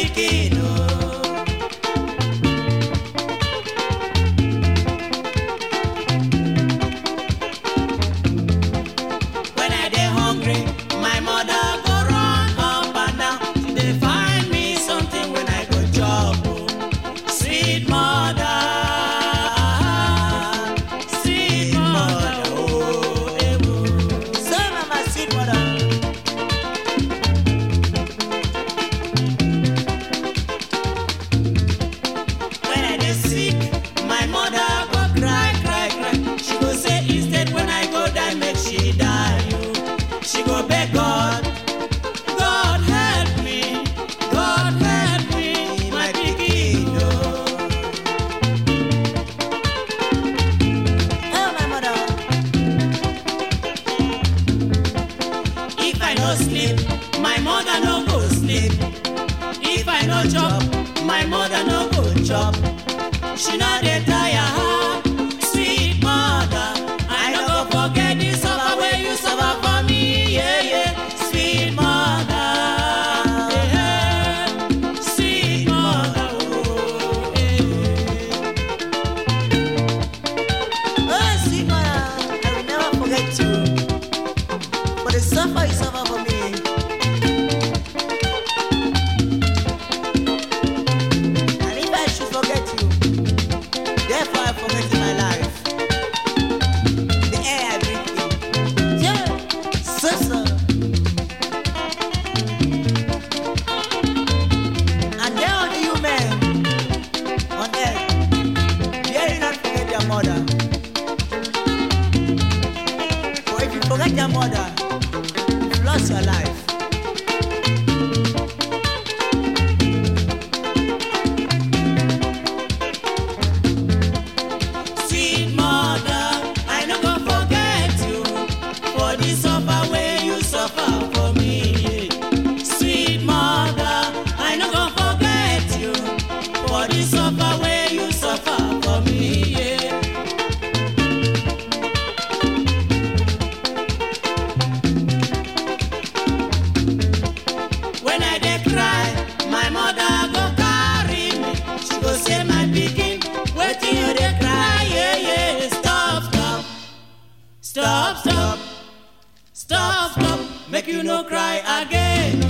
Marikino. I no sleep, my mother no go sleep. If I no chop, my mother no go chop. She no dey Naija mother, you lost your life. Sweet mother, I no go forget you for this over make you no cry again.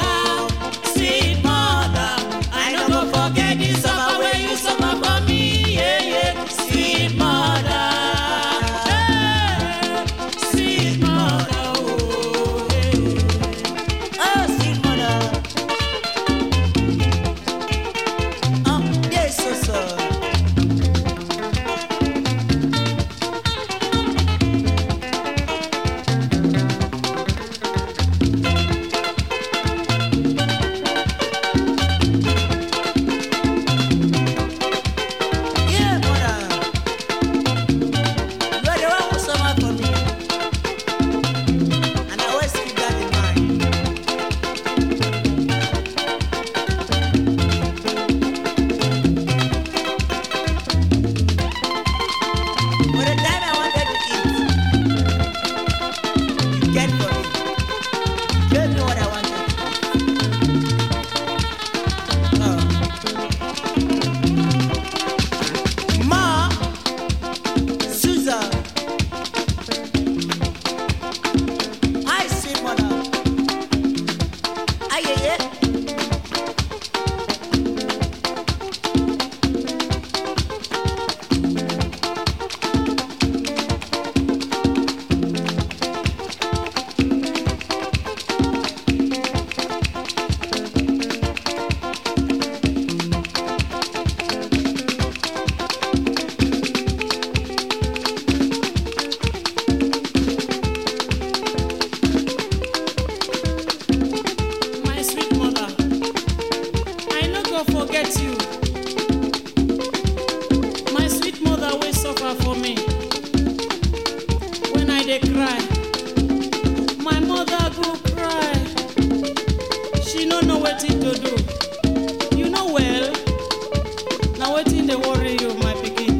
now wetin dey worry you my pikin.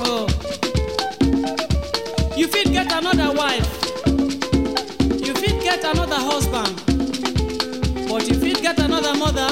Oh. You fit get another wife. You fit get another husband. But you fit get another mother.